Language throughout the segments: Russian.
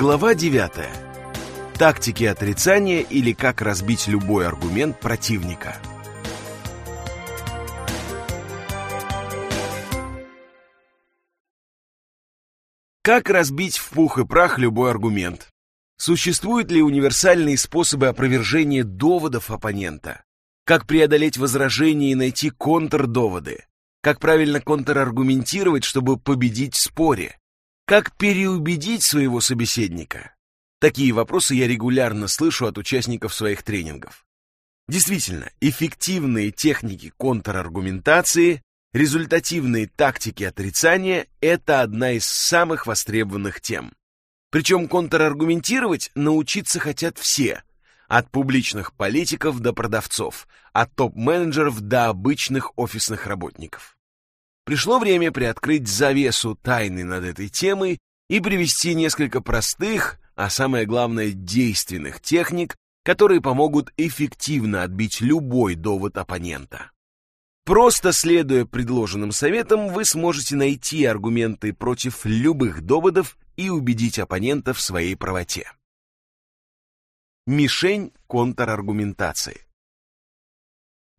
Глава 9. Тактики отрицания или как разбить любой аргумент противника. Как разбить в пух и прах любой аргумент? Существуют ли универсальные способы опровержения доводов оппонента? Как преодолеть возражения и найти контрдоводы? Как правильно контраргументировать, чтобы победить в споре? Как переубедить своего собеседника? Такие вопросы я регулярно слышу от участников своих тренингов. Действительно, эффективные техники контраргументации, результативные тактики отрицания – это одна из самых востребованных тем. Причем контраргументировать научиться хотят все, от публичных политиков до продавцов, от топ-менеджеров до обычных офисных работников. Пришло время приоткрыть завесу тайны над этой темой и привести несколько простых, а самое главное действенных техник, которые помогут эффективно отбить любой довод оппонента. Просто следуя предложенным советам, вы сможете найти аргументы против любых доводов и убедить оппонента в своей правоте. Мишень контраргументации.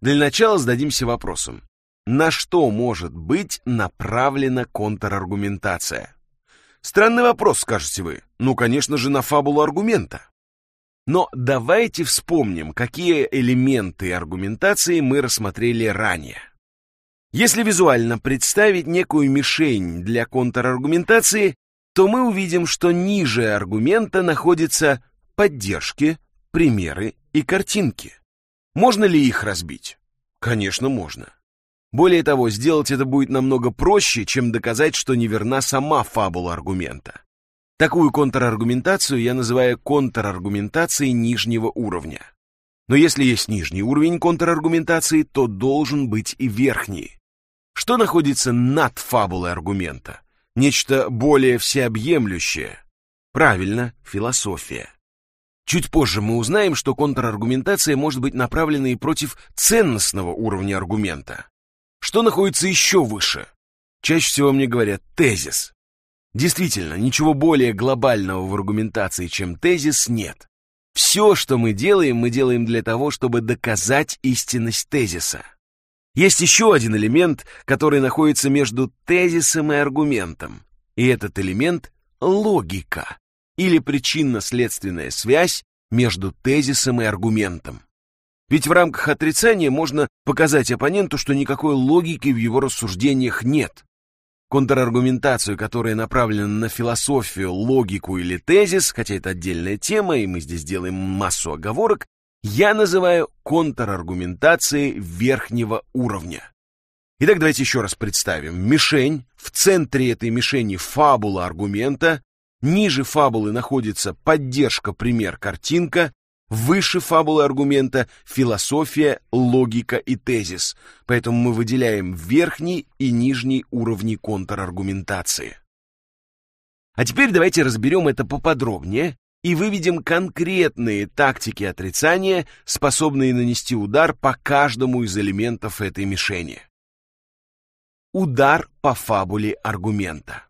Для начала зададимся вопросом, на что может быть направлена контраргументация? Странный вопрос, скажете вы. Ну, конечно же, на фабулу аргумента. Но давайте вспомним, какие элементы аргументации мы рассмотрели ранее. Если визуально представить некую мишень для контраргументации, то мы увидим, что ниже аргумента находятся поддержки, примеры и картинки. Можно ли их разбить? Конечно, можно. Более того, сделать это будет намного проще, чем доказать, что неверна сама фабула аргумента. Такую контраргументацию я называю контраргументацией нижнего уровня. Но если есть нижний уровень контраргументации, то должен быть и верхний. Что находится над фабулой аргумента? Нечто более всеобъемлющее. Правильно, философия. Чуть позже мы узнаем, что контраргументация может быть направлена и против ценностного уровня аргумента. Что находится еще выше? Чаще всего мне говорят тезис. Действительно, ничего более глобального в аргументации, чем тезис, нет. Все, что мы делаем, мы делаем для того, чтобы доказать истинность тезиса. Есть еще один элемент, который находится между тезисом и аргументом. И этот элемент — логика, или причинно-следственная связь между тезисом и аргументом. Ведь в рамках отрицания можно показать оппоненту, что никакой логики в его рассуждениях нет. Контраргументацию, которая направлена на философию, логику или тезис, хотя это отдельная тема, и мы здесь делаем массу оговорок, я называю контраргументацией верхнего уровня. Итак, давайте еще раз представим. Мишень, в центре этой мишени фабула аргумента, ниже фабулы находится поддержка, пример, картинка, Выше фабулы аргумента философия, логика и тезис, поэтому мы выделяем верхний и нижний уровни контраргументации. А теперь давайте разберем это поподробнее и выведем конкретные тактики отрицания, способные нанести удар по каждому из элементов этой мишени. Удар по фабуле аргумента.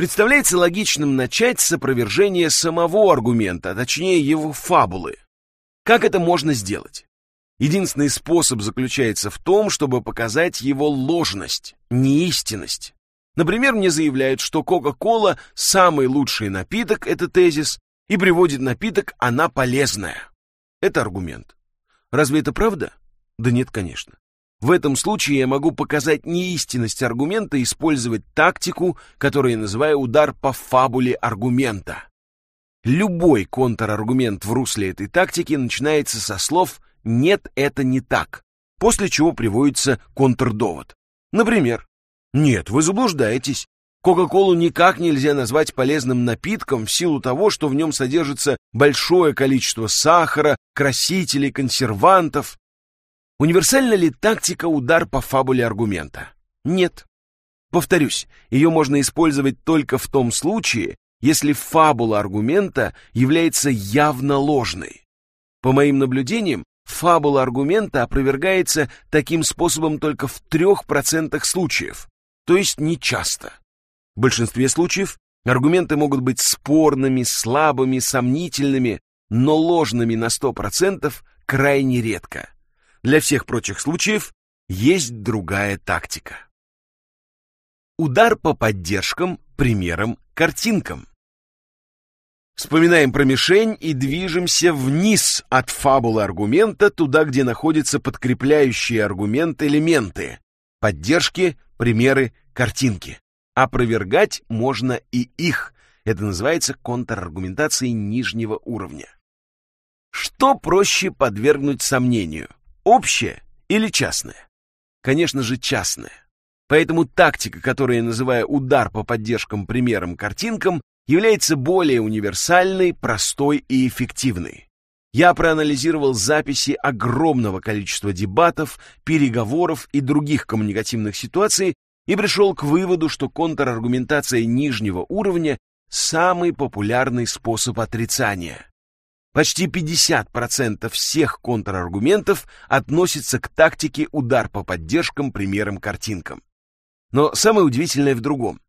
Представляется логичным начать с опровержения самого аргумента, а точнее его фабулы. Как это можно сделать? Единственный способ заключается в том, чтобы показать его ложность, неистинность. Например, мне заявляют, что Кока-Кола – самый лучший напиток, это тезис, и приводит напиток «она полезная». Это аргумент. Разве это правда? Да нет, конечно. В этом случае я могу показать неистинность аргумента и использовать тактику, которую я называю удар по фабуле аргумента. Любой контраргумент в русле этой тактики начинается со слов «нет, это не так», после чего приводится контрдовод. Например, «нет, вы заблуждаетесь. Кока-колу никак нельзя назвать полезным напитком в силу того, что в нем содержится большое количество сахара, красителей, консервантов. Универсальна ли тактика удар по фабуле аргумента? Нет. Повторюсь, ее можно использовать только в том случае, если фабула аргумента является явно ложной. По моим наблюдениям, фабула аргумента опровергается таким способом только в 3% случаев, то есть не часто. В большинстве случаев Аргументы могут быть спорными, слабыми, сомнительными, но ложными на 100% крайне редко. Для всех прочих случаев есть другая тактика. Удар по поддержкам, примерам, картинкам. Вспоминаем про мишень и движемся вниз от фабулы аргумента туда, где находятся подкрепляющие аргумент элементы, поддержки, примеры, картинки. Опровергать можно и их. Это называется контраргументацией нижнего уровня. Что проще подвергнуть сомнению? Общее или частное? Конечно же, частное. Поэтому тактика, которую я называю удар по поддержкам, примерам, картинкам, является более универсальной, простой и эффективной. Я проанализировал записи огромного количества дебатов, переговоров и других коммуникативных ситуаций и пришел к выводу, что контраргументация нижнего уровня – самый популярный способ отрицания. Почти 50% всех контраргументов относятся к тактике удар по поддержкам, примерам, картинкам. Но самое удивительное в другом.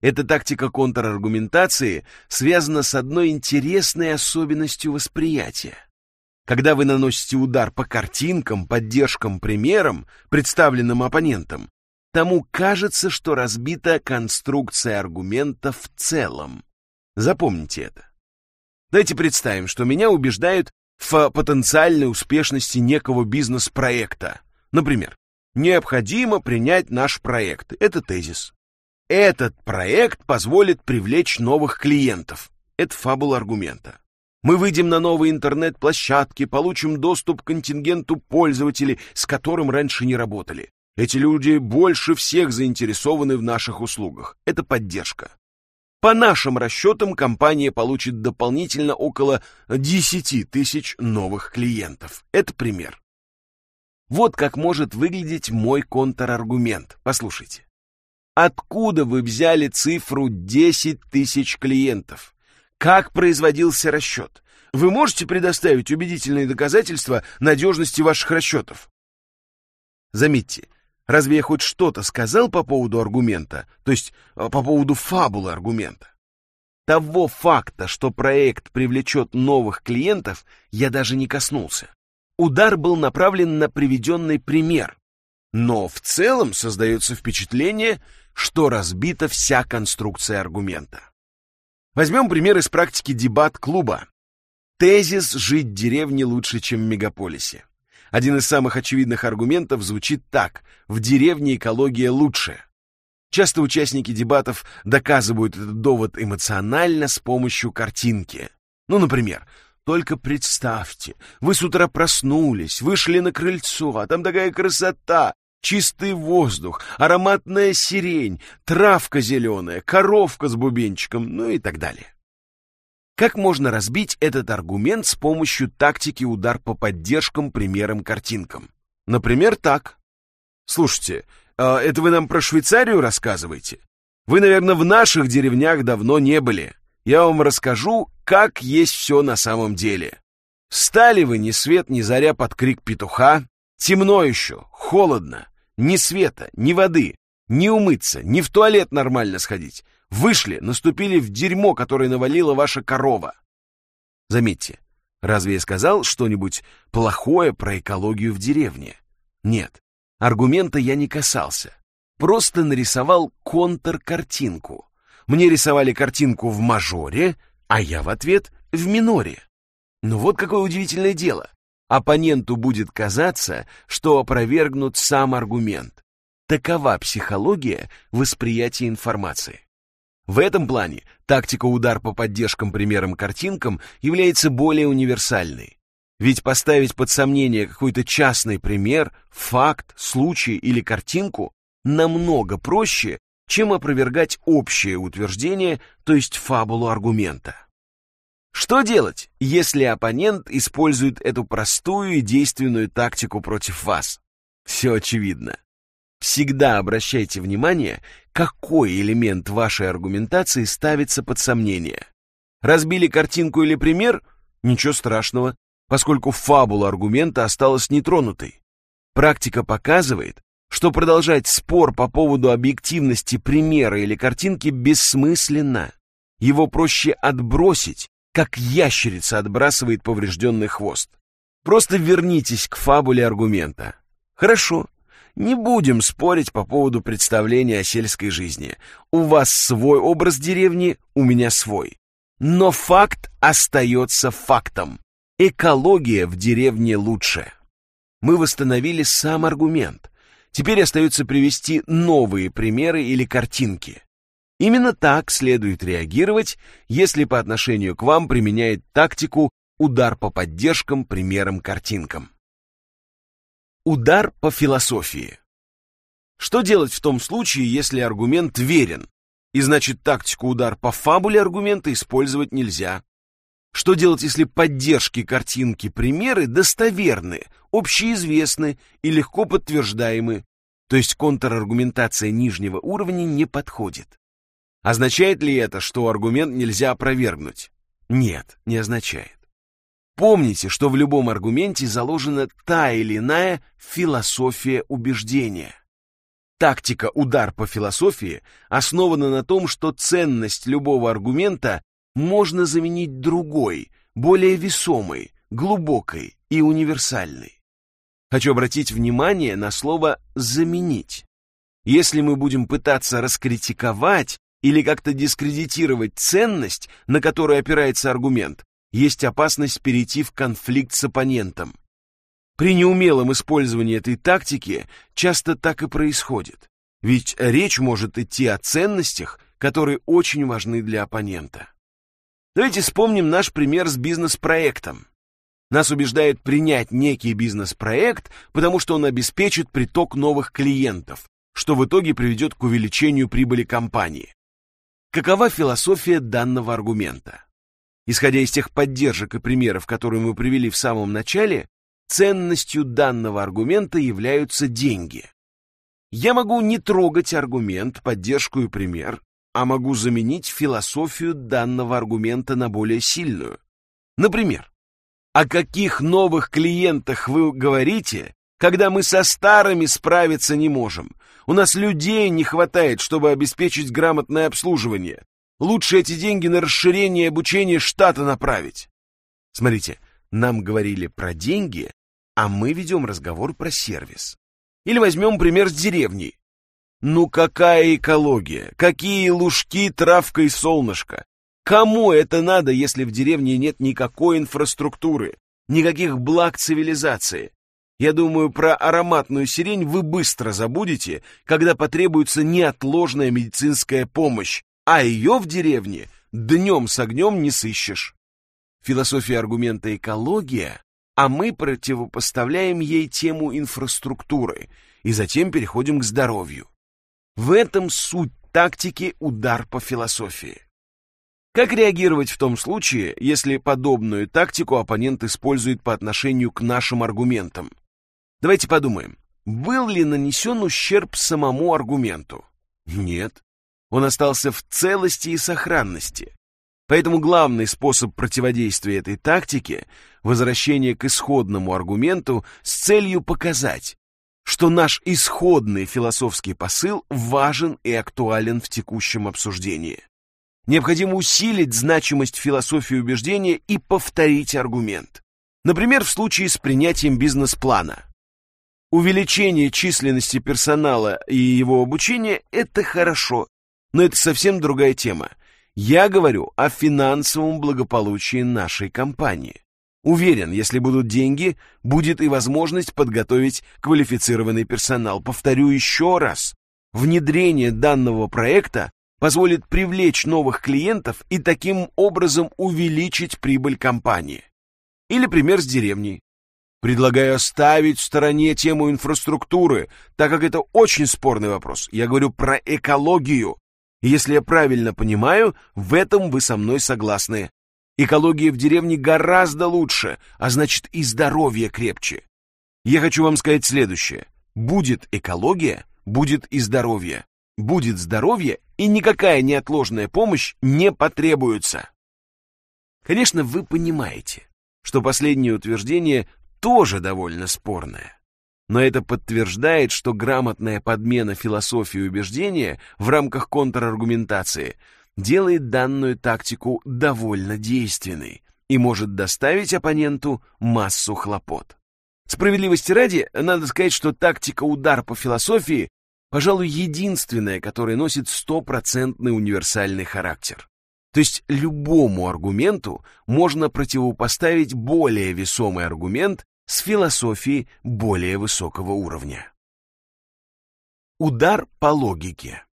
Эта тактика контраргументации связана с одной интересной особенностью восприятия. Когда вы наносите удар по картинкам, поддержкам, примерам, представленным оппонентом, тому кажется, что разбита конструкция аргумента в целом. Запомните это. Давайте представим, что меня убеждают в потенциальной успешности некого бизнес-проекта. Например, необходимо принять наш проект. Это тезис. Этот проект позволит привлечь новых клиентов. Это фабула аргумента. Мы выйдем на новые интернет-площадки, получим доступ к контингенту пользователей, с которым раньше не работали. Эти люди больше всех заинтересованы в наших услугах. Это поддержка. По нашим расчетам, компания получит дополнительно около 10 тысяч новых клиентов. Это пример. Вот как может выглядеть мой контраргумент. Послушайте. Откуда вы взяли цифру 10 тысяч клиентов? Как производился расчет? Вы можете предоставить убедительные доказательства надежности ваших расчетов? Заметьте, разве я хоть что-то сказал по поводу аргумента, то есть э, по поводу фабулы аргумента? Того факта, что проект привлечет новых клиентов, я даже не коснулся. Удар был направлен на приведенный пример, но в целом создается впечатление, что разбита вся конструкция аргумента. Возьмем пример из практики дебат-клуба. Тезис «жить в деревне лучше, чем в мегаполисе». Один из самых очевидных аргументов звучит так «в деревне экология лучше». Часто участники дебатов доказывают этот довод эмоционально с помощью картинки. Ну, например, только представьте, вы с утра проснулись, вышли на крыльцо, а там такая красота, Чистый воздух, ароматная сирень, травка зеленая, коровка с бубенчиком, ну и так далее. Как можно разбить этот аргумент с помощью тактики удар по поддержкам, примерам, картинкам? Например, так. Слушайте, а это вы нам про Швейцарию рассказываете? Вы, наверное, в наших деревнях давно не были. Я вам расскажу, как есть все на самом деле. Стали вы ни свет ни заря под крик петуха, Темно еще, холодно, ни света, ни воды, ни умыться, ни в туалет нормально сходить. Вышли, наступили в дерьмо, которое навалила ваша корова. Заметьте, разве я сказал что-нибудь плохое про экологию в деревне? Нет, аргумента я не касался. Просто нарисовал контр-картинку. Мне рисовали картинку в мажоре, а я в ответ в миноре. Ну вот какое удивительное дело. Оппоненту будет казаться, что опровергнут сам аргумент. Такова психология восприятия информации. В этом плане тактика удар по поддержкам, примерам, картинкам является более универсальной. Ведь поставить под сомнение какой-то частный пример, факт, случай или картинку намного проще, чем опровергать общее утверждение, то есть фабулу аргумента. Что делать, если оппонент использует эту простую и действенную тактику против вас? Все очевидно. Всегда обращайте внимание, какой элемент вашей аргументации ставится под сомнение. Разбили картинку или пример? Ничего страшного, поскольку фабула аргумента осталась нетронутой. Практика показывает, что продолжать спор по поводу объективности примера или картинки бессмысленно. Его проще отбросить, как ящерица отбрасывает поврежденный хвост. Просто вернитесь к фабуле аргумента. Хорошо, не будем спорить по поводу представления о сельской жизни. У вас свой образ деревни, у меня свой. Но факт остается фактом. Экология в деревне лучше. Мы восстановили сам аргумент. Теперь остается привести новые примеры или картинки. Именно так следует реагировать, если по отношению к вам применяет тактику удар по поддержкам, примерам, картинкам. Удар по философии. Что делать в том случае, если аргумент верен, и значит тактику удар по фабуле аргумента использовать нельзя? Что делать, если поддержки картинки примеры достоверны, общеизвестны и легко подтверждаемы, то есть контраргументация нижнего уровня не подходит? Означает ли это, что аргумент нельзя опровергнуть? Нет, не означает. Помните, что в любом аргументе заложена та или иная философия убеждения. Тактика «удар по философии» основана на том, что ценность любого аргумента можно заменить другой, более весомой, глубокой и универсальной. Хочу обратить внимание на слово «заменить». Если мы будем пытаться раскритиковать или как-то дискредитировать ценность, на которой опирается аргумент, есть опасность перейти в конфликт с оппонентом. При неумелом использовании этой тактики часто так и происходит, ведь речь может идти о ценностях, которые очень важны для оппонента. Давайте вспомним наш пример с бизнес-проектом. Нас убеждают принять некий бизнес-проект, потому что он обеспечит приток новых клиентов, что в итоге приведет к увеличению прибыли компании. Какова философия данного аргумента? Исходя из тех поддержек и примеров, которые мы привели в самом начале, ценностью данного аргумента являются деньги. Я могу не трогать аргумент, поддержку и пример, а могу заменить философию данного аргумента на более сильную. Например, о каких новых клиентах вы говорите, когда мы со старыми справиться не можем? У нас людей не хватает, чтобы обеспечить грамотное обслуживание. Лучше эти деньги на расширение и обучение штата направить. Смотрите, нам говорили про деньги, а мы ведем разговор про сервис. Или возьмем пример с деревней. Ну какая экология? Какие лужки, травка и солнышко? Кому это надо, если в деревне нет никакой инфраструктуры, никаких благ цивилизации? Я думаю, про ароматную сирень вы быстро забудете, когда потребуется неотложная медицинская помощь, а ее в деревне днем с огнем не сыщешь. Философия аргумента экология, а мы противопоставляем ей тему инфраструктуры и затем переходим к здоровью. В этом суть тактики удар по философии. Как реагировать в том случае, если подобную тактику оппонент использует по отношению к нашим аргументам? Давайте подумаем, был ли нанесен ущерб самому аргументу? Нет он остался в целости и сохранности. Поэтому главный способ противодействия этой тактике – возвращение к исходному аргументу с целью показать, что наш исходный философский посыл важен и актуален в текущем обсуждении. Необходимо усилить значимость философии убеждения и повторить аргумент. Например, в случае с принятием бизнес-плана. Увеличение численности персонала и его обучения – это хорошо, но это совсем другая тема. Я говорю о финансовом благополучии нашей компании. Уверен, если будут деньги, будет и возможность подготовить квалифицированный персонал. Повторю еще раз. Внедрение данного проекта позволит привлечь новых клиентов и таким образом увеличить прибыль компании. Или пример с деревней. Предлагаю оставить в стороне тему инфраструктуры, так как это очень спорный вопрос. Я говорю про экологию. Если я правильно понимаю, в этом вы со мной согласны. Экология в деревне гораздо лучше, а значит и здоровье крепче. Я хочу вам сказать следующее. Будет экология, будет и здоровье. Будет здоровье, и никакая неотложная помощь не потребуется. Конечно, вы понимаете, что последнее утверждение тоже довольно спорное. Но это подтверждает, что грамотная подмена философии убеждения в рамках контраргументации делает данную тактику довольно действенной и может доставить оппоненту массу хлопот. Справедливости ради, надо сказать, что тактика удар по философии, пожалуй, единственная, которая носит стопроцентный универсальный характер. То есть любому аргументу можно противопоставить более весомый аргумент с философией более высокого уровня. Удар по логике.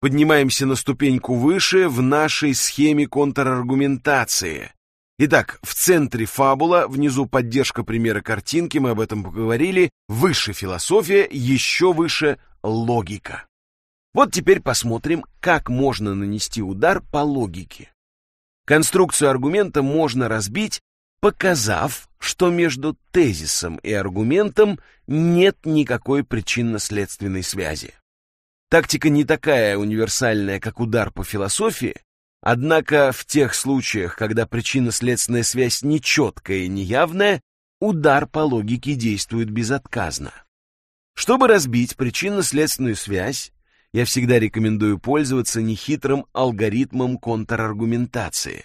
Поднимаемся на ступеньку выше в нашей схеме контраргументации. Итак, в центре фабула, внизу поддержка примера картинки, мы об этом поговорили, выше философия, еще выше логика. Вот теперь посмотрим, как можно нанести удар по логике. Конструкцию аргумента можно разбить, показав, что между тезисом и аргументом нет никакой причинно-следственной связи. Тактика не такая универсальная, как удар по философии, однако в тех случаях, когда причинно-следственная связь нечеткая и неявная, удар по логике действует безотказно. Чтобы разбить причинно-следственную связь, я всегда рекомендую пользоваться нехитрым алгоритмом контраргументации.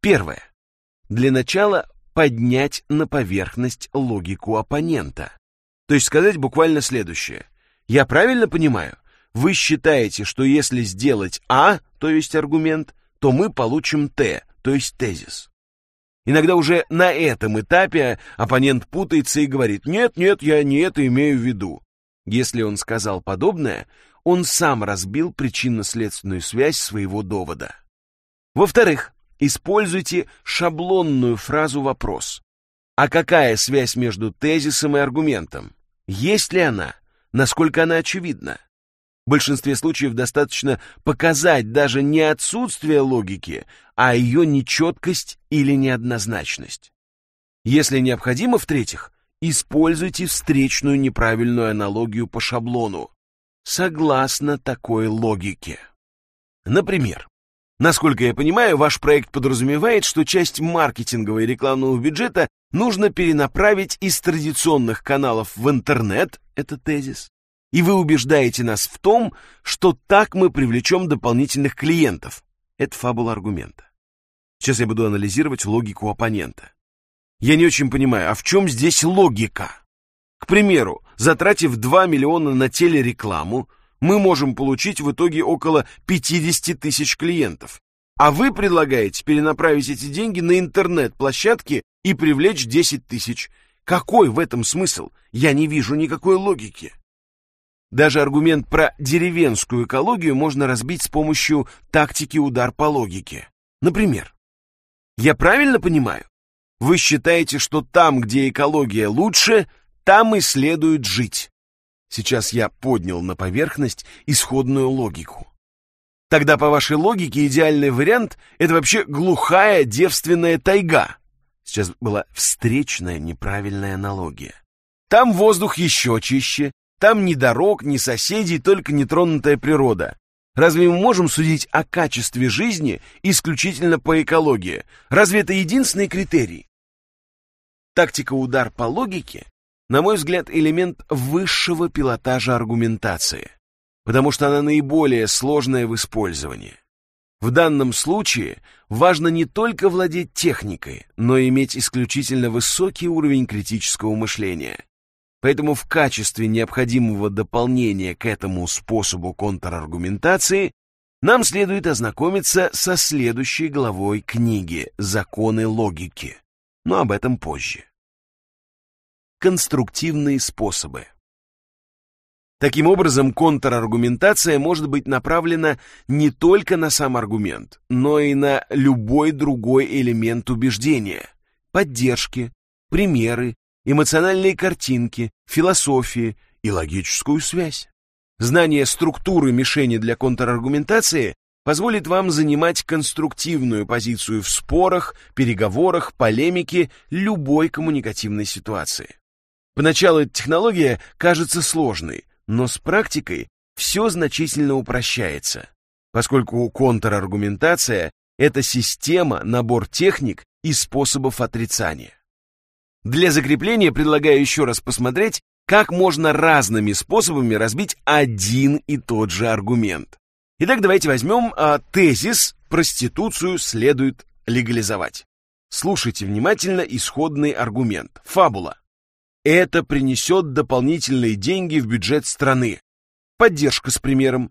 Первое. Для начала поднять на поверхность логику оппонента. То есть сказать буквально следующее. Я правильно понимаю? Вы считаете, что если сделать А, то есть аргумент, то мы получим Т, то есть тезис. Иногда уже на этом этапе оппонент путается и говорит «нет, нет, я не это имею в виду». Если он сказал подобное, он сам разбил причинно-следственную связь своего довода. Во-вторых, используйте шаблонную фразу «вопрос». А какая связь между тезисом и аргументом? Есть ли она? Насколько она очевидна? В большинстве случаев достаточно показать даже не отсутствие логики, а ее нечеткость или неоднозначность. Если необходимо, в-третьих, используйте встречную неправильную аналогию по шаблону, согласно такой логике. Например, насколько я понимаю, ваш проект подразумевает, что часть маркетингового и рекламного бюджета нужно перенаправить из традиционных каналов в интернет, это тезис, и вы убеждаете нас в том, что так мы привлечем дополнительных клиентов. Это фабула аргумента. Сейчас я буду анализировать логику оппонента. Я не очень понимаю, а в чем здесь логика? К примеру, затратив 2 миллиона на телерекламу, мы можем получить в итоге около 50 тысяч клиентов. А вы предлагаете перенаправить эти деньги на интернет-площадки и привлечь 10 тысяч. Какой в этом смысл? Я не вижу никакой логики. Даже аргумент про деревенскую экологию можно разбить с помощью тактики удар по логике. Например, я правильно понимаю? Вы считаете, что там, где экология лучше, там и следует жить. Сейчас я поднял на поверхность исходную логику. Тогда, по вашей логике, идеальный вариант — это вообще глухая девственная тайга. Сейчас была встречная неправильная аналогия. Там воздух еще чище, там ни дорог, ни соседей, только нетронутая природа. Разве мы можем судить о качестве жизни исключительно по экологии? Разве это единственный критерий? Тактика удар по логике, на мой взгляд, элемент высшего пилотажа аргументации, потому что она наиболее сложная в использовании. В данном случае важно не только владеть техникой, но и иметь исключительно высокий уровень критического мышления. Поэтому в качестве необходимого дополнения к этому способу контраргументации нам следует ознакомиться со следующей главой книги «Законы логики», но об этом позже. Конструктивные способы Таким образом, контраргументация может быть направлена не только на сам аргумент, но и на любой другой элемент убеждения, поддержки, примеры, эмоциональные картинки, философии и логическую связь. Знание структуры мишени для контраргументации позволит вам занимать конструктивную позицию в спорах, переговорах, полемике любой коммуникативной ситуации. Поначалу эта технология кажется сложной, но с практикой все значительно упрощается, поскольку контраргументация — это система, набор техник и способов отрицания. Для закрепления предлагаю еще раз посмотреть, как можно разными способами разбить один и тот же аргумент. Итак, давайте возьмем а, тезис «проституцию следует легализовать». Слушайте внимательно исходный аргумент. Фабула. Это принесет дополнительные деньги в бюджет страны. Поддержка с примером.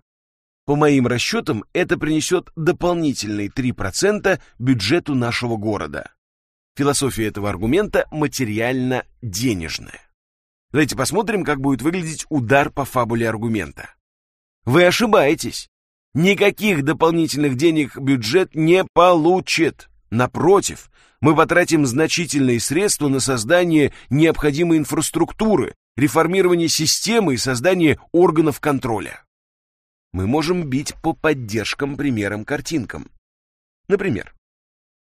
По моим расчетам, это принесет дополнительные 3% бюджету нашего города. Философия этого аргумента материально-денежная. Давайте посмотрим, как будет выглядеть удар по фабуле аргумента. Вы ошибаетесь. Никаких дополнительных денег бюджет не получит. Напротив, мы потратим значительные средства на создание необходимой инфраструктуры, реформирование системы и создание органов контроля. Мы можем бить по поддержкам примерам картинкам. Например,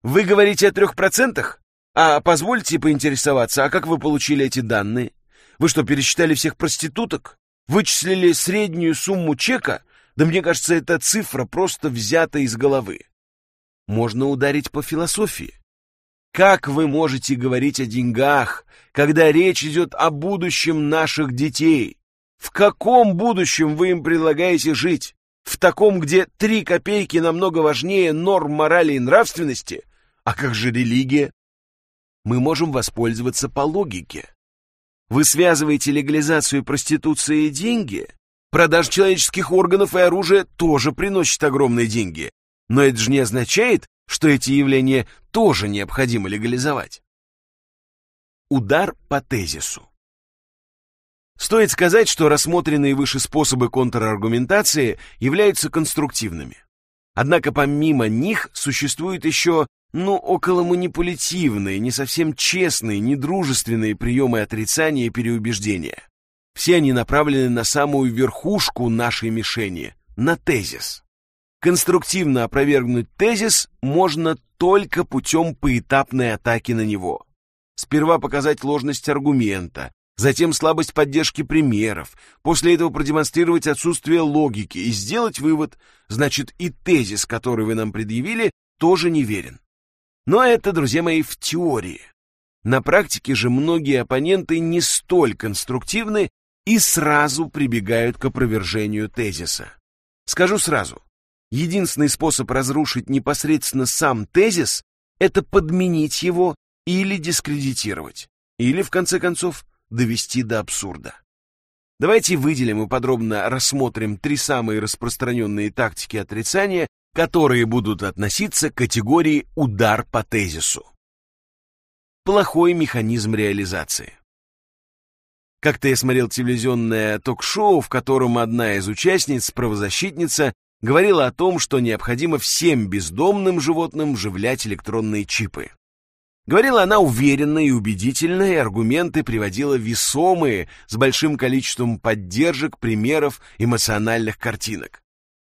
вы говорите о трех процентах? А позвольте поинтересоваться, а как вы получили эти данные? Вы что, пересчитали всех проституток? Вычислили среднюю сумму чека? Да мне кажется, эта цифра просто взята из головы. Можно ударить по философии. Как вы можете говорить о деньгах, когда речь идет о будущем наших детей? В каком будущем вы им предлагаете жить? В таком, где три копейки намного важнее норм морали и нравственности? А как же религия? Мы можем воспользоваться по логике. Вы связываете легализацию проституции и деньги? Продаж человеческих органов и оружия тоже приносит огромные деньги. Но это же не означает, что эти явления тоже необходимо легализовать. Удар по тезису. Стоит сказать, что рассмотренные выше способы контраргументации являются конструктивными. Однако помимо них существуют еще, ну, около манипулятивные, не совсем честные, недружественные приемы отрицания и переубеждения. Все они направлены на самую верхушку нашей мишени, на тезис. Конструктивно опровергнуть тезис можно только путем поэтапной атаки на него. Сперва показать ложность аргумента, затем слабость поддержки примеров, после этого продемонстрировать отсутствие логики и сделать вывод, значит и тезис, который вы нам предъявили, тоже неверен. Но это, друзья мои, в теории. На практике же многие оппоненты не столь конструктивны и сразу прибегают к опровержению тезиса. Скажу сразу, Единственный способ разрушить непосредственно сам тезис — это подменить его или дискредитировать, или, в конце концов, довести до абсурда. Давайте выделим и подробно рассмотрим три самые распространенные тактики отрицания, которые будут относиться к категории «удар по тезису». Плохой механизм реализации. Как-то я смотрел телевизионное ток-шоу, в котором одна из участниц, правозащитница, говорила о том, что необходимо всем бездомным животным вживлять электронные чипы. Говорила она уверенно и убедительно, и аргументы приводила весомые, с большим количеством поддержек, примеров, эмоциональных картинок.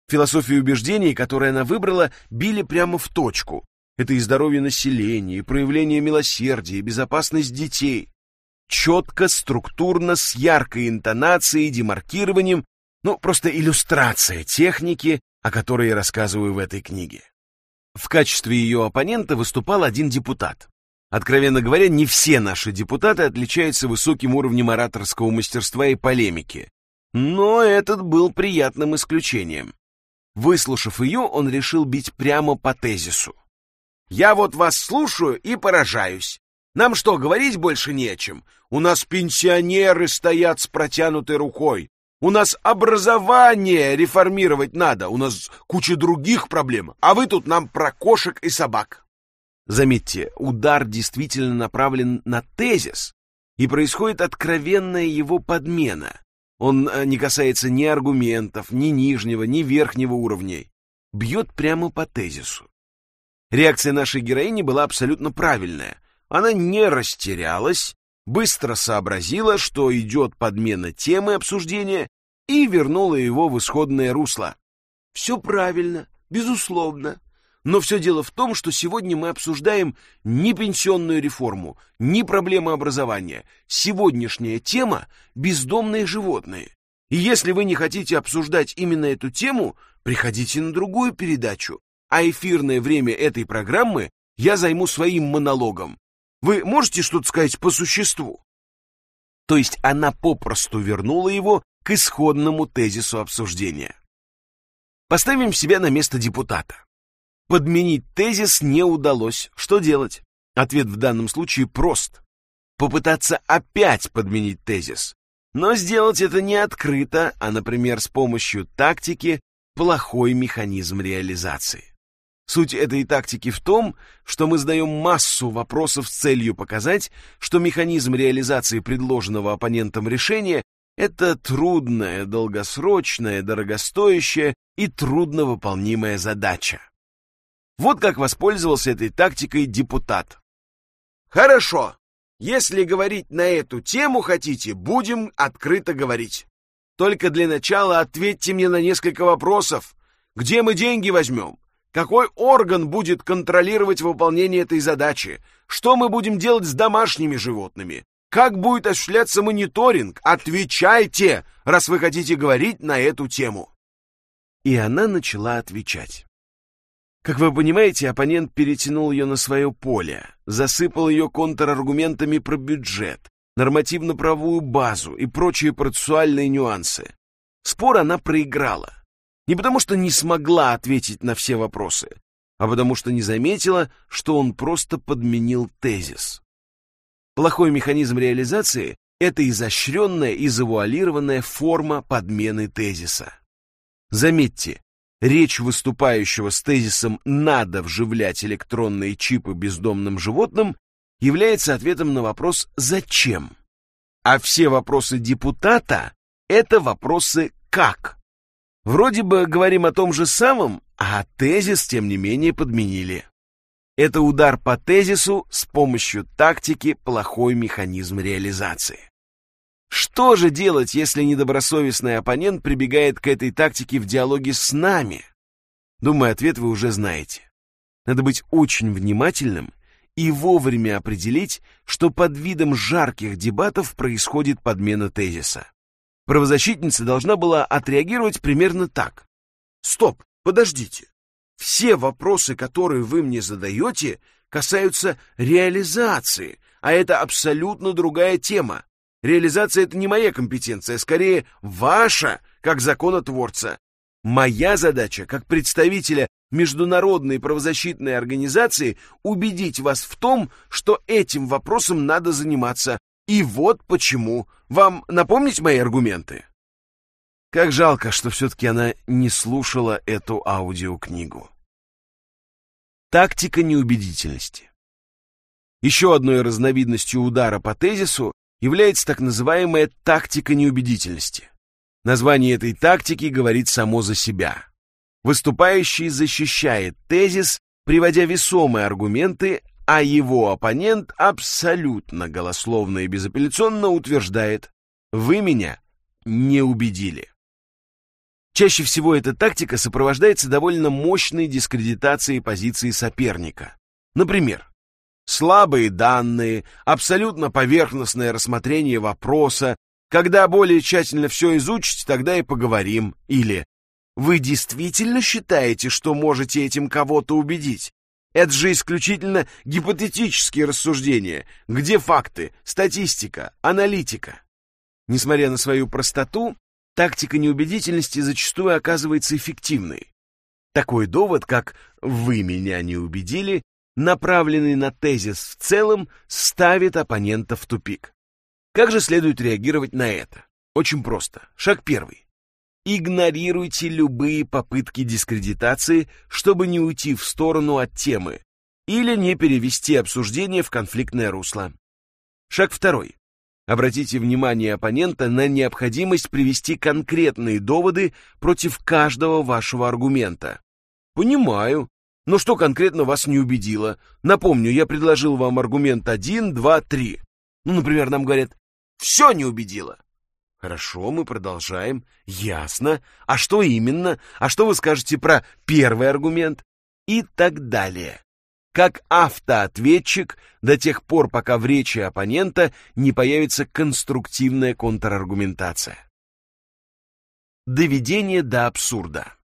Философии убеждений, которые она выбрала, били прямо в точку. Это и здоровье населения, и проявление милосердия, и безопасность детей. Четко, структурно, с яркой интонацией, демаркированием ну, просто иллюстрация техники, о которой я рассказываю в этой книге. В качестве ее оппонента выступал один депутат. Откровенно говоря, не все наши депутаты отличаются высоким уровнем ораторского мастерства и полемики. Но этот был приятным исключением. Выслушав ее, он решил бить прямо по тезису. «Я вот вас слушаю и поражаюсь. Нам что, говорить больше не о чем? У нас пенсионеры стоят с протянутой рукой. У нас образование реформировать надо, у нас куча других проблем, а вы тут нам про кошек и собак. Заметьте, удар действительно направлен на тезис, и происходит откровенная его подмена. Он э, не касается ни аргументов, ни нижнего, ни верхнего уровней. Бьет прямо по тезису. Реакция нашей героини была абсолютно правильная. Она не растерялась, быстро сообразила, что идет подмена темы обсуждения и вернула его в исходное русло. Все правильно, безусловно. Но все дело в том, что сегодня мы обсуждаем не пенсионную реформу, не проблемы образования. Сегодняшняя тема – бездомные животные. И если вы не хотите обсуждать именно эту тему, приходите на другую передачу. А эфирное время этой программы я займу своим монологом. Вы можете что-то сказать по существу? То есть она попросту вернула его к исходному тезису обсуждения. Поставим себя на место депутата. Подменить тезис не удалось. Что делать? Ответ в данном случае прост. Попытаться опять подменить тезис. Но сделать это не открыто, а, например, с помощью тактики «плохой механизм реализации». Суть этой тактики в том, что мы задаем массу вопросов с целью показать, что механизм реализации предложенного оппонентом решения – это трудная, долгосрочная, дорогостоящая и трудновыполнимая задача. Вот как воспользовался этой тактикой депутат. Хорошо, если говорить на эту тему хотите, будем открыто говорить. Только для начала ответьте мне на несколько вопросов. Где мы деньги возьмем? Какой орган будет контролировать выполнение этой задачи? Что мы будем делать с домашними животными? Как будет осуществляться мониторинг? Отвечайте, раз вы хотите говорить на эту тему. И она начала отвечать. Как вы понимаете, оппонент перетянул ее на свое поле, засыпал ее контраргументами про бюджет, нормативно-правовую базу и прочие процессуальные нюансы. Спор она проиграла. Не потому что не смогла ответить на все вопросы, а потому что не заметила, что он просто подменил тезис. Плохой механизм реализации — это изощренная и завуалированная форма подмены тезиса. Заметьте, речь выступающего с тезисом «надо вживлять электронные чипы бездомным животным» является ответом на вопрос «зачем?». А все вопросы депутата — это вопросы «как?». Вроде бы говорим о том же самом, а тезис, тем не менее, подменили. Это удар по тезису с помощью тактики плохой механизм реализации. Что же делать, если недобросовестный оппонент прибегает к этой тактике в диалоге с нами? Думаю, ответ вы уже знаете. Надо быть очень внимательным и вовремя определить, что под видом жарких дебатов происходит подмена тезиса. Правозащитница должна была отреагировать примерно так. «Стоп, подождите. Все вопросы, которые вы мне задаете, касаются реализации, а это абсолютно другая тема. Реализация — это не моя компетенция, скорее ваша, как законотворца. Моя задача, как представителя международной правозащитной организации, убедить вас в том, что этим вопросом надо заниматься, и вот почему. Вам напомнить мои аргументы? Как жалко, что все-таки она не слушала эту аудиокнигу. Тактика неубедительности. Еще одной разновидностью удара по тезису является так называемая тактика неубедительности. Название этой тактики говорит само за себя. Выступающий защищает тезис, приводя весомые аргументы, а его оппонент абсолютно голословно и безапелляционно утверждает «Вы меня не убедили». Чаще всего эта тактика сопровождается довольно мощной дискредитацией позиции соперника. Например, слабые данные, абсолютно поверхностное рассмотрение вопроса, когда более тщательно все изучите, тогда и поговорим. Или «Вы действительно считаете, что можете этим кого-то убедить? Это же исключительно гипотетические рассуждения. Где факты, статистика, аналитика? Несмотря на свою простоту, тактика неубедительности зачастую оказывается эффективной. Такой довод, как «вы меня не убедили», направленный на тезис в целом, ставит оппонента в тупик. Как же следует реагировать на это? Очень просто. Шаг первый. Игнорируйте любые попытки дискредитации, чтобы не уйти в сторону от темы или не перевести обсуждение в конфликтное русло. Шаг второй. Обратите внимание оппонента на необходимость привести конкретные доводы против каждого вашего аргумента. Понимаю. Но что конкретно вас не убедило? Напомню, я предложил вам аргумент 1, 2, 3. Ну, например, нам говорят, все не убедило. Хорошо, мы продолжаем. Ясно. А что именно? А что вы скажете про первый аргумент? И так далее. Как автоответчик до тех пор, пока в речи оппонента не появится конструктивная контраргументация. Доведение до абсурда.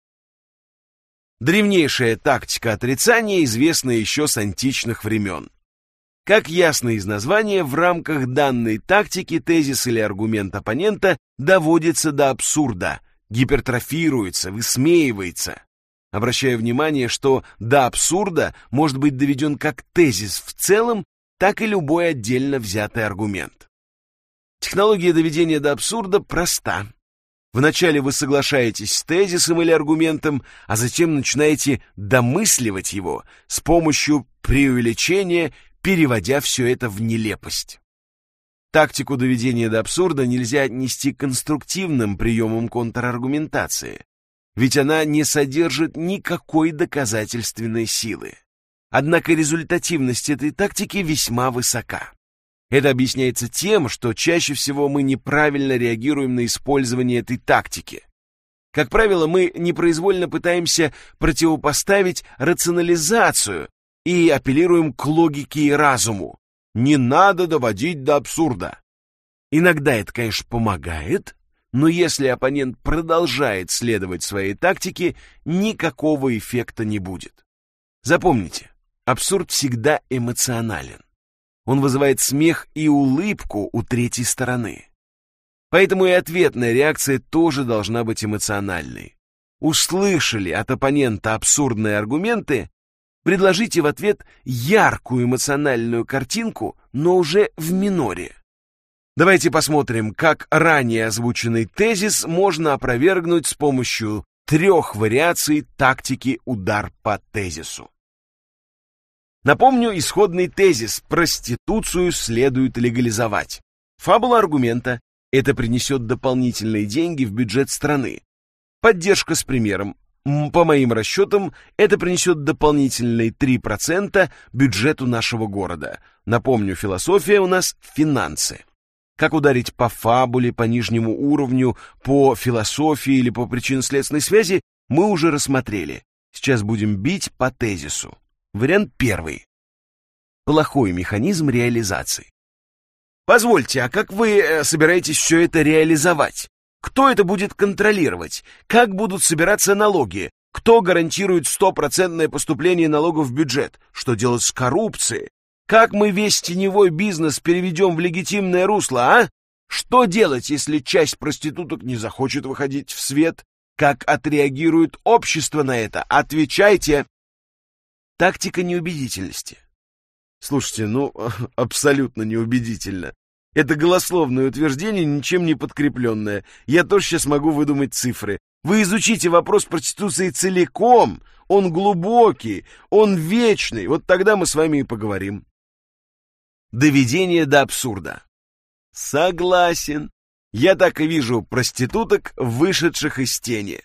Древнейшая тактика отрицания известна еще с античных времен. Как ясно из названия, в рамках данной тактики тезис или аргумент оппонента доводится до абсурда, гипертрофируется, высмеивается. Обращаю внимание, что до абсурда может быть доведен как тезис в целом, так и любой отдельно взятый аргумент. Технология доведения до абсурда проста. Вначале вы соглашаетесь с тезисом или аргументом, а затем начинаете домысливать его с помощью преувеличения, переводя все это в нелепость. Тактику доведения до абсурда нельзя отнести к конструктивным приемам контраргументации, ведь она не содержит никакой доказательственной силы. Однако результативность этой тактики весьма высока. Это объясняется тем, что чаще всего мы неправильно реагируем на использование этой тактики. Как правило, мы непроизвольно пытаемся противопоставить рационализацию и апеллируем к логике и разуму. Не надо доводить до абсурда. Иногда это, конечно, помогает, но если оппонент продолжает следовать своей тактике, никакого эффекта не будет. Запомните, абсурд всегда эмоционален. Он вызывает смех и улыбку у третьей стороны. Поэтому и ответная реакция тоже должна быть эмоциональной. Услышали от оппонента абсурдные аргументы, предложите в ответ яркую эмоциональную картинку, но уже в миноре. Давайте посмотрим, как ранее озвученный тезис можно опровергнуть с помощью трех вариаций тактики удар по тезису. Напомню исходный тезис «проституцию следует легализовать». Фабула аргумента «это принесет дополнительные деньги в бюджет страны». Поддержка с примером по моим расчетам, это принесет дополнительные 3% бюджету нашего города. Напомню, философия у нас – финансы. Как ударить по фабуле, по нижнему уровню, по философии или по причинно-следственной связи, мы уже рассмотрели. Сейчас будем бить по тезису. Вариант первый. Плохой механизм реализации. Позвольте, а как вы э, собираетесь все это реализовать? Кто это будет контролировать? Как будут собираться налоги? Кто гарантирует стопроцентное поступление налогов в бюджет? Что делать с коррупцией? Как мы весь теневой бизнес переведем в легитимное русло, а? Что делать, если часть проституток не захочет выходить в свет? Как отреагирует общество на это? Отвечайте! Тактика неубедительности. Слушайте, ну, абсолютно неубедительно. Это голословное утверждение, ничем не подкрепленное. Я тоже сейчас могу выдумать цифры. Вы изучите вопрос проституции целиком. Он глубокий, он вечный. Вот тогда мы с вами и поговорим. Доведение до абсурда. Согласен. Я так и вижу проституток, вышедших из тени.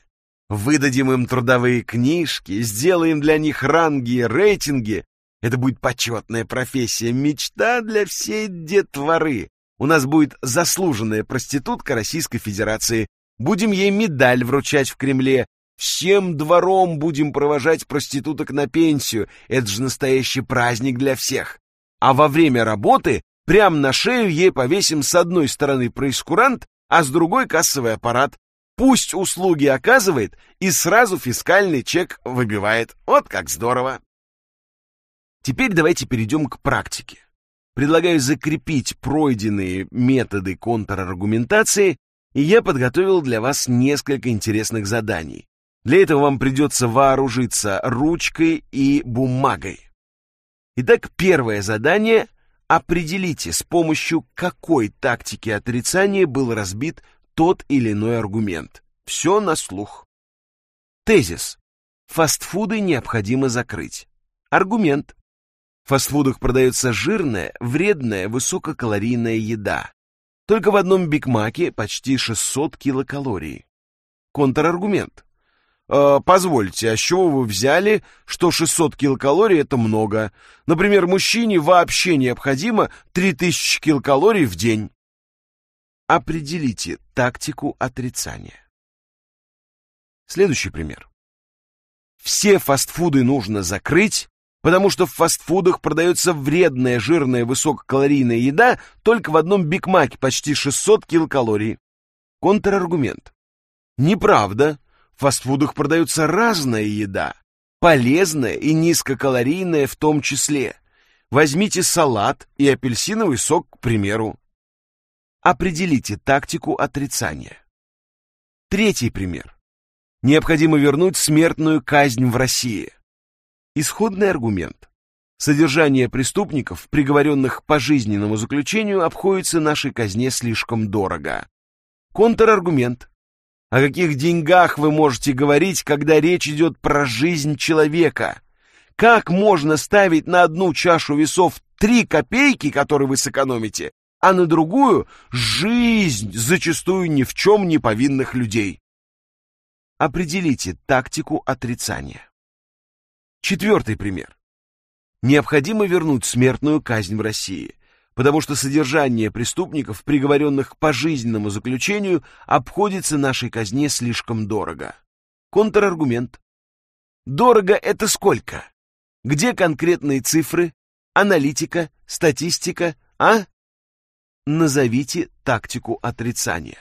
Выдадим им трудовые книжки, сделаем для них ранги и рейтинги. Это будет почетная профессия, мечта для всей детворы. У нас будет заслуженная проститутка Российской Федерации. Будем ей медаль вручать в Кремле. Всем двором будем провожать проституток на пенсию. Это же настоящий праздник для всех. А во время работы прямо на шею ей повесим с одной стороны проискурант, а с другой кассовый аппарат. Пусть услуги оказывает и сразу фискальный чек выбивает. Вот как здорово. Теперь давайте перейдем к практике. Предлагаю закрепить пройденные методы контраргументации, и я подготовил для вас несколько интересных заданий. Для этого вам придется вооружиться ручкой и бумагой. Итак, первое задание – определите, с помощью какой тактики отрицания был разбит тот или иной аргумент. Все на слух. Тезис. Фастфуды необходимо закрыть. Аргумент. Фастфудах продается жирная, вредная, высококалорийная еда. Только в одном Биг Маке почти 600 килокалорий. Контраргумент. Э, позвольте, а с чего вы взяли, что 600 килокалорий это много? Например, мужчине вообще необходимо 3000 килокалорий в день. Определите тактику отрицания. Следующий пример. Все фастфуды нужно закрыть, потому что в фастфудах продается вредная, жирная, высококалорийная еда только в одном Биг Маке почти 600 килокалорий. Контраргумент. Неправда. В фастфудах продается разная еда, полезная и низкокалорийная в том числе. Возьмите салат и апельсиновый сок, к примеру. Определите тактику отрицания. Третий пример. Необходимо вернуть смертную казнь в России. Исходный аргумент. Содержание преступников, приговоренных к пожизненному заключению, обходится нашей казне слишком дорого. Контраргумент. О каких деньгах вы можете говорить, когда речь идет про жизнь человека? Как можно ставить на одну чашу весов три копейки, которые вы сэкономите, а на другую — жизнь зачастую ни в чем не повинных людей? Определите тактику отрицания. Четвертый пример. Необходимо вернуть смертную казнь в России, потому что содержание преступников, приговоренных к пожизненному заключению, обходится нашей казне слишком дорого. Контраргумент. Дорого это сколько? Где конкретные цифры, аналитика, статистика, а? Назовите тактику отрицания.